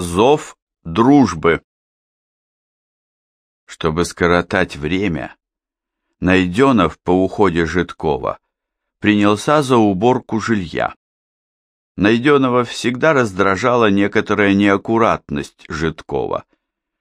Зов дружбы. Чтобы скоротать время, Найденов по уходе Житкова принялся за уборку жилья. Найденного всегда раздражала некоторая неаккуратность Житкова,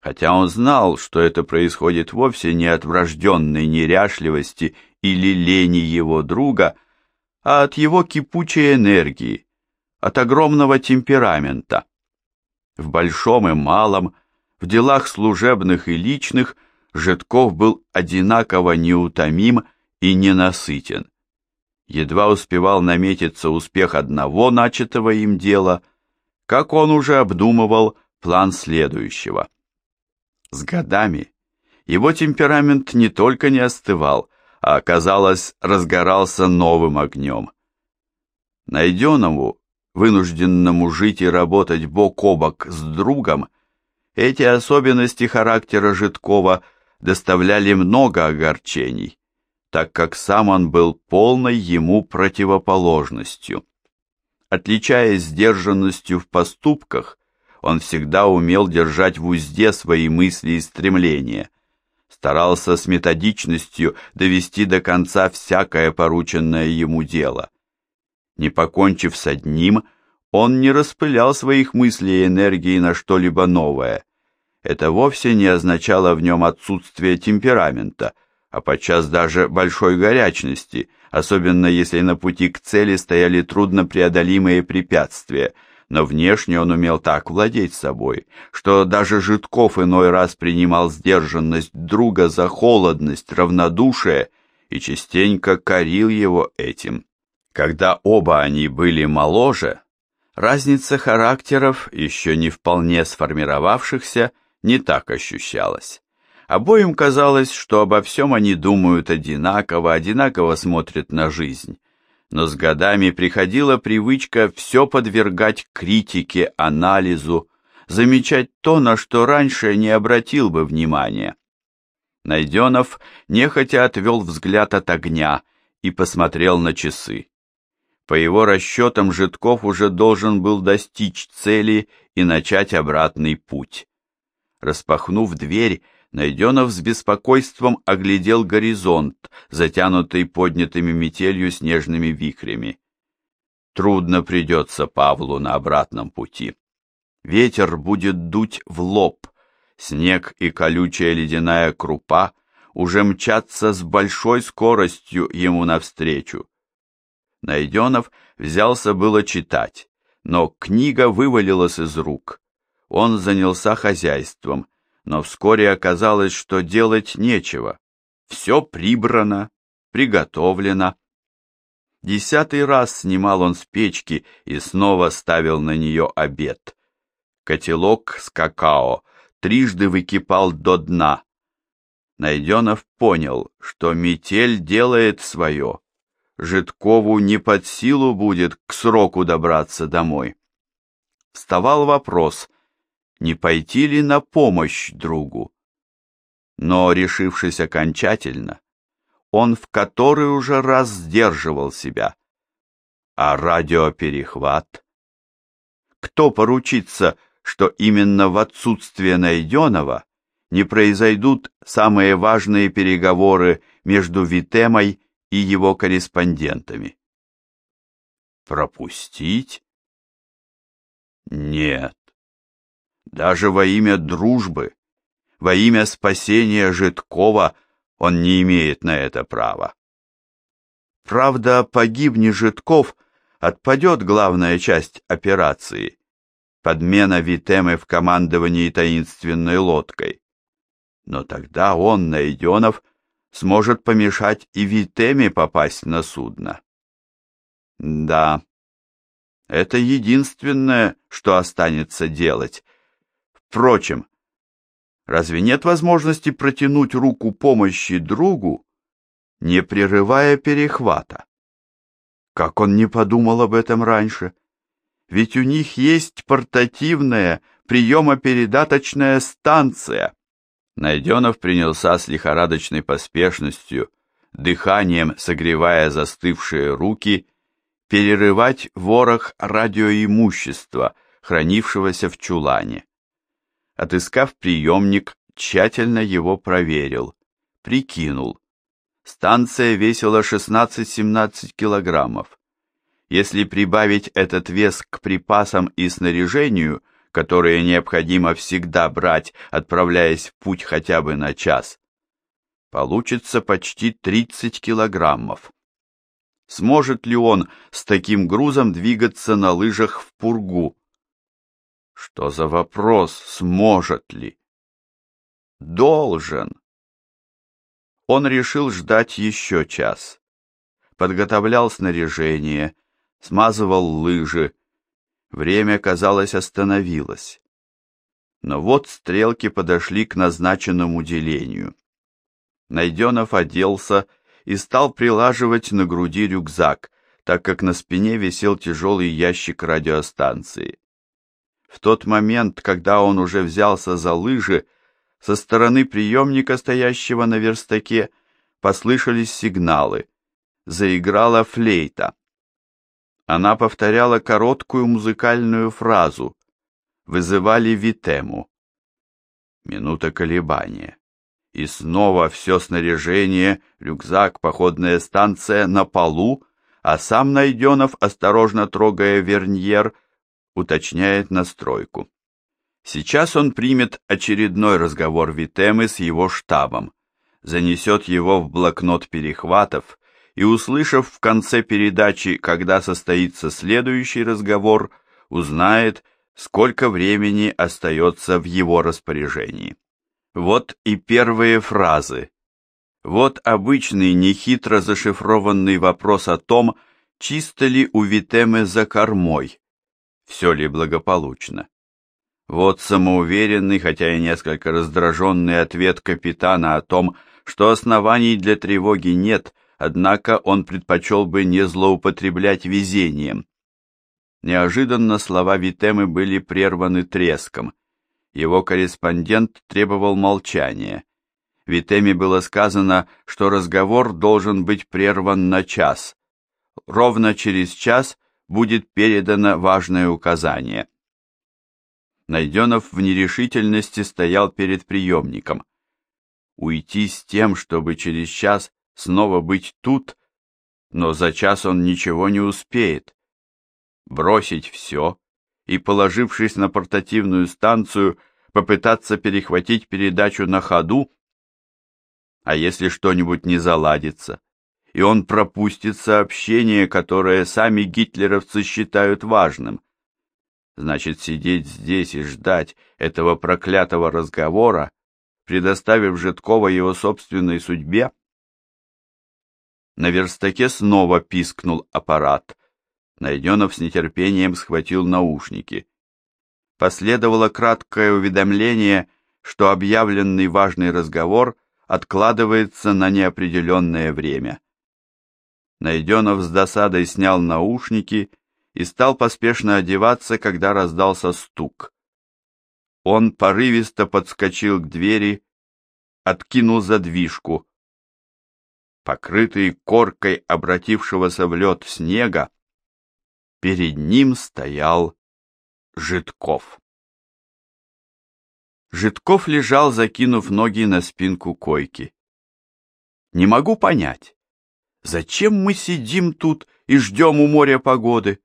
хотя он знал, что это происходит вовсе не от врожденной неряшливости или лени его друга, а от его кипучей энергии, от огромного темперамента. В большом и малом, в делах служебных и личных Житков был одинаково неутомим и ненасытен. Едва успевал наметиться успех одного начатого им дела, как он уже обдумывал план следующего. С годами его темперамент не только не остывал, а, казалось, разгорался новым огнем. Найденному вынужденному жить и работать бок о бок с другом, эти особенности характера Житкова доставляли много огорчений, так как сам он был полной ему противоположностью. Отличаясь сдержанностью в поступках, он всегда умел держать в узде свои мысли и стремления, старался с методичностью довести до конца всякое порученное ему дело – не покончив с одним, он не распылял своих мыслей и энергии на что-либо новое. Это вовсе не означало в нем отсутствие темперамента, а подчас даже большой горячности, особенно если на пути к цели стояли труднопреодолимые препятствия, но внешне он умел так владеть собой, что даже Житков иной раз принимал сдержанность друга за холодность, равнодушие и частенько корил его этим. Когда оба они были моложе, разница характеров, еще не вполне сформировавшихся, не так ощущалась. Обоим казалось, что обо всем они думают одинаково, одинаково смотрят на жизнь. Но с годами приходила привычка все подвергать критике, анализу, замечать то, на что раньше не обратил бы внимания. Найденов нехотя отвел взгляд от огня и посмотрел на часы. По его расчетам, Житков уже должен был достичь цели и начать обратный путь. Распахнув дверь, Найденов с беспокойством оглядел горизонт, затянутый поднятыми метелью снежными вихрями. Трудно придется Павлу на обратном пути. Ветер будет дуть в лоб, снег и колючая ледяная крупа уже мчатся с большой скоростью ему навстречу. Найденов взялся было читать, но книга вывалилась из рук. Он занялся хозяйством, но вскоре оказалось, что делать нечего. Все прибрано, приготовлено. Десятый раз снимал он с печки и снова ставил на нее обед. Котелок с какао трижды выкипал до дна. Найденов понял, что метель делает свое Житкову не под силу будет к сроку добраться домой. Вставал вопрос, не пойти ли на помощь другу. Но, решившись окончательно, он в который уже раз сдерживал себя. А радиоперехват? Кто поручится, что именно в отсутствие найденного не произойдут самые важные переговоры между Витемой и его корреспондентами. Пропустить? Нет. Даже во имя дружбы, во имя спасения Житкова он не имеет на это права. Правда, погибни Житков, отпадет главная часть операции, подмена Витемы в командовании таинственной лодкой. Но тогда он, Найденов, сможет помешать и Витеме попасть на судно. Да, это единственное, что останется делать. Впрочем, разве нет возможности протянуть руку помощи другу, не прерывая перехвата? Как он не подумал об этом раньше? Ведь у них есть портативная приемопередаточная станция. Найденов принялся с лихорадочной поспешностью, дыханием согревая застывшие руки, перерывать ворох радиоимущества, хранившегося в чулане. Отыскав приемник, тщательно его проверил, прикинул. Станция весила 16-17 килограммов. Если прибавить этот вес к припасам и снаряжению, которые необходимо всегда брать, отправляясь в путь хотя бы на час, получится почти 30 килограммов. Сможет ли он с таким грузом двигаться на лыжах в пургу? Что за вопрос, сможет ли? Должен. Он решил ждать еще час. Подготовлял снаряжение, смазывал лыжи. Время, казалось, остановилось. Но вот стрелки подошли к назначенному делению. Найденов оделся и стал прилаживать на груди рюкзак, так как на спине висел тяжелый ящик радиостанции. В тот момент, когда он уже взялся за лыжи, со стороны приемника, стоящего на верстаке, послышались сигналы. Заиграла флейта. Она повторяла короткую музыкальную фразу. Вызывали Витему. Минута колебания и снова все снаряжение, рюкзак, походная станция на полу, а сам Найденов, осторожно трогая верньер, уточняет настройку. Сейчас он примет очередной разговор Витемы с его штабом, занесет его в блокнот перехватов и, услышав в конце передачи, когда состоится следующий разговор, узнает, сколько времени остается в его распоряжении. Вот и первые фразы. Вот обычный нехитро зашифрованный вопрос о том, чисто ли у Витемы за кормой, все ли благополучно. Вот самоуверенный, хотя и несколько раздраженный ответ капитана о том, что оснований для тревоги нет, однако он предпочел бы не злоупотреблять везением. Неожиданно слова Витемы были прерваны треском. Его корреспондент требовал молчания. Витеми было сказано, что разговор должен быть прерван на час. Ровно через час будет передано важное указание. Найденов в нерешительности стоял перед приемником. Уйти с тем, чтобы через час снова быть тут, но за час он ничего не успеет. Бросить все и, положившись на портативную станцию, попытаться перехватить передачу на ходу? А если что-нибудь не заладится, и он пропустит сообщение, которое сами гитлеровцы считают важным? Значит, сидеть здесь и ждать этого проклятого разговора, предоставив Житкова его собственной судьбе? На верстаке снова пискнул аппарат. Найденов с нетерпением схватил наушники. Последовало краткое уведомление, что объявленный важный разговор откладывается на неопределенное время. Найденов с досадой снял наушники и стал поспешно одеваться, когда раздался стук. Он порывисто подскочил к двери, откинул задвижку. Покрытый коркой обратившегося в лед снега, Перед ним стоял Житков. Житков лежал, закинув ноги на спинку койки. Не могу понять, зачем мы сидим тут и ждем у моря погоды?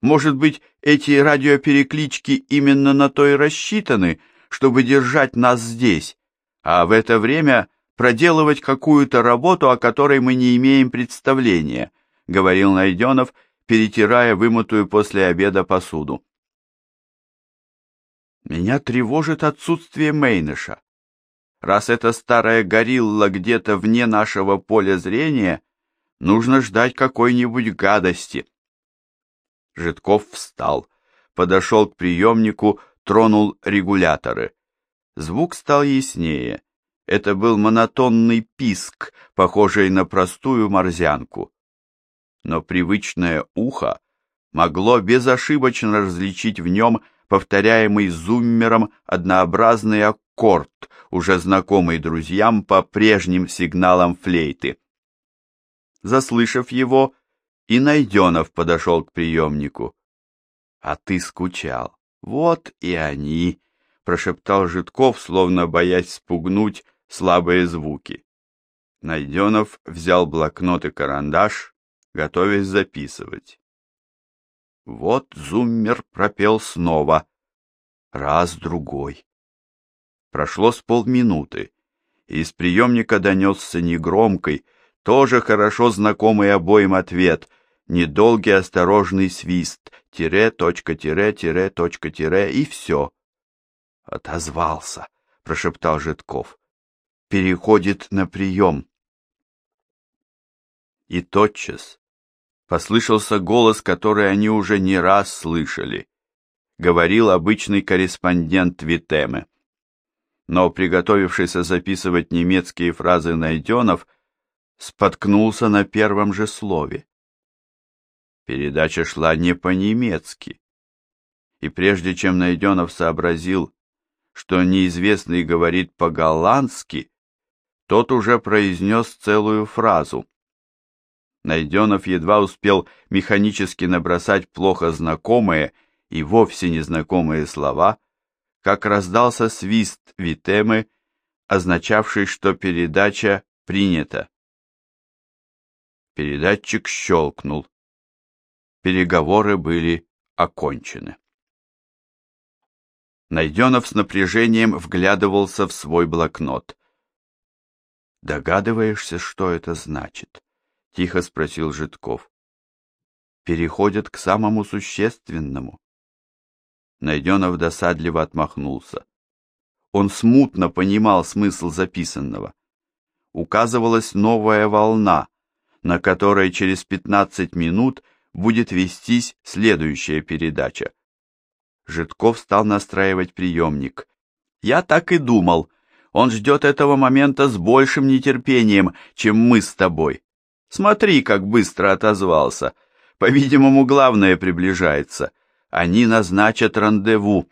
Может быть, эти радиопереклички именно на то и рассчитаны, чтобы держать нас здесь, а в это время проделывать какую-то работу, о которой мы не имеем представления, говорил Найденов, перетирая вымытую после обеда посуду. Меня тревожит отсутствие Мейныша. Раз эта старая горилла где-то вне нашего поля зрения, нужно ждать какой-нибудь гадости. Житков встал, подошел к приемнику, тронул регуляторы. Звук стал яснее. Это был монотонный писк, похожий на простую морзянку но привычное ухо могло безошибочно различить в нем повторяемый зуммером однообразный аккорд, уже знакомый друзьям по прежним сигналам флейты. Заслышав его, и Найденов подошел к приемнику. А ты скучал. Вот и они, прошептал Житков, словно боясь спугнуть слабые звуки. Найденов взял блокнот и карандаш, готовясь записывать. Вот Зуммер пропел снова. Раз, другой. Прошло с полминуты, и из приемника донесся негромкий, тоже хорошо знакомый обоим ответ, недолгий осторожный свист, тире, точка, тире, тире, точка, тире, и все. Отозвался, прошептал Житков. Переходит на прием. И тотчас послышался голос, который они уже не раз слышали. Говорил обычный корреспондент Витемы. Но приготовившийся записывать немецкие фразы Найденов споткнулся на первом же слове. Передача шла не по-немецки. И прежде чем Найденов сообразил, что неизвестный говорит по-голландски, тот уже произнес целую фразу. Найденов едва успел механически набросать плохо знакомые и вовсе незнакомые слова, как раздался свист Витемы, означавший, что передача принята. Передатчик щелкнул. Переговоры были окончены. Найденов с напряжением вглядывался в свой блокнот. «Догадываешься, что это значит?» — тихо спросил Житков. «Переходят к самому существенному». Найденов досадливо отмахнулся. Он смутно понимал смысл записанного. Указывалась новая волна, на которой через пятнадцать минут будет вестись следующая передача. Житков стал настраивать приемник. «Я так и думал. Он ждет этого момента с большим нетерпением, чем мы с тобой. Смотри, как быстро отозвался. По-видимому, главное приближается. Они назначат рандеву».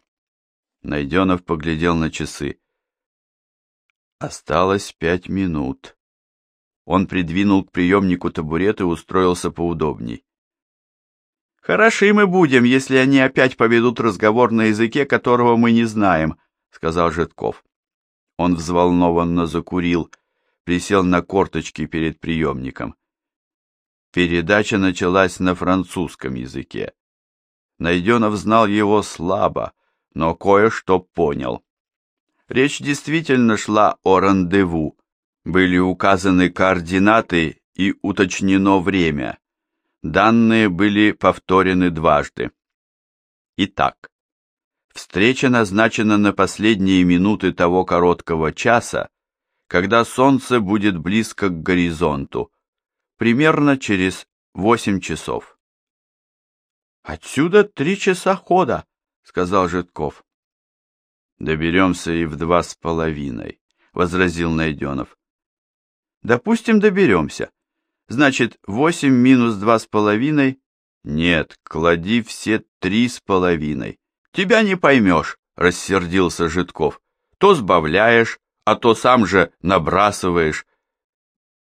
Найденов поглядел на часы. Осталось пять минут. Он придвинул к приемнику табурет и устроился поудобней. «Хороши мы будем, если они опять поведут разговор на языке, которого мы не знаем», — сказал Житков. Он взволнованно закурил, присел на корточки перед приемником. Передача началась на французском языке. Найденов знал его слабо, но кое-что понял. Речь действительно шла о рандеву. Были указаны координаты и уточнено время. Данные были повторены дважды. Итак, встреча назначена на последние минуты того короткого часа, когда солнце будет близко к горизонту, примерно через восемь часов. «Отсюда три часа хода», — сказал Житков. «Доберемся и в два с половиной», — возразил Найденов. «Допустим, доберемся. Значит, восемь минус два с половиной? Нет, клади все три с половиной. Тебя не поймешь, рассердился Житков. То сбавляешь, а то сам же набрасываешь.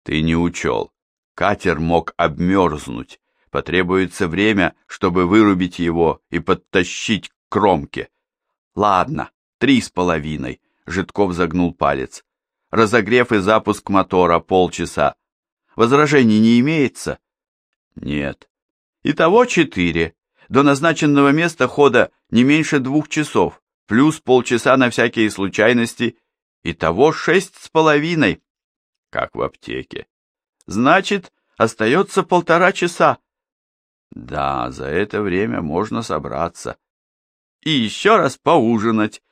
Ты не учел. Катер мог обмерзнуть. Потребуется время, чтобы вырубить его и подтащить к кромке. Ладно, три с половиной. Житков загнул палец. Разогрев и запуск мотора полчаса. Возражений не имеется? Нет. Итого четыре. До назначенного места хода не меньше двух часов, плюс полчаса на всякие случайности. Итого шесть с половиной. Как в аптеке. Значит, остается полтора часа. Да, за это время можно собраться. И еще раз поужинать.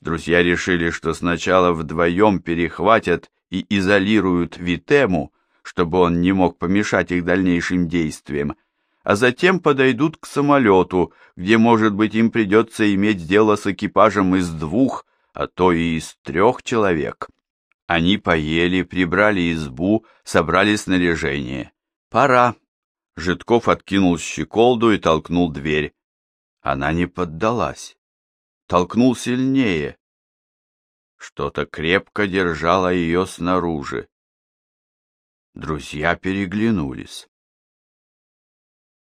Друзья решили, что сначала вдвоем перехватят и изолируют Витему, чтобы он не мог помешать их дальнейшим действиям, а затем подойдут к самолету, где, может быть, им придется иметь дело с экипажем из двух, а то и из трех человек. Они поели, прибрали избу, собрали снаряжение. Пора. Житков откинул щеколду и толкнул дверь. Она не поддалась. Толкнул сильнее. Что-то крепко держало ее снаружи. Друзья переглянулись.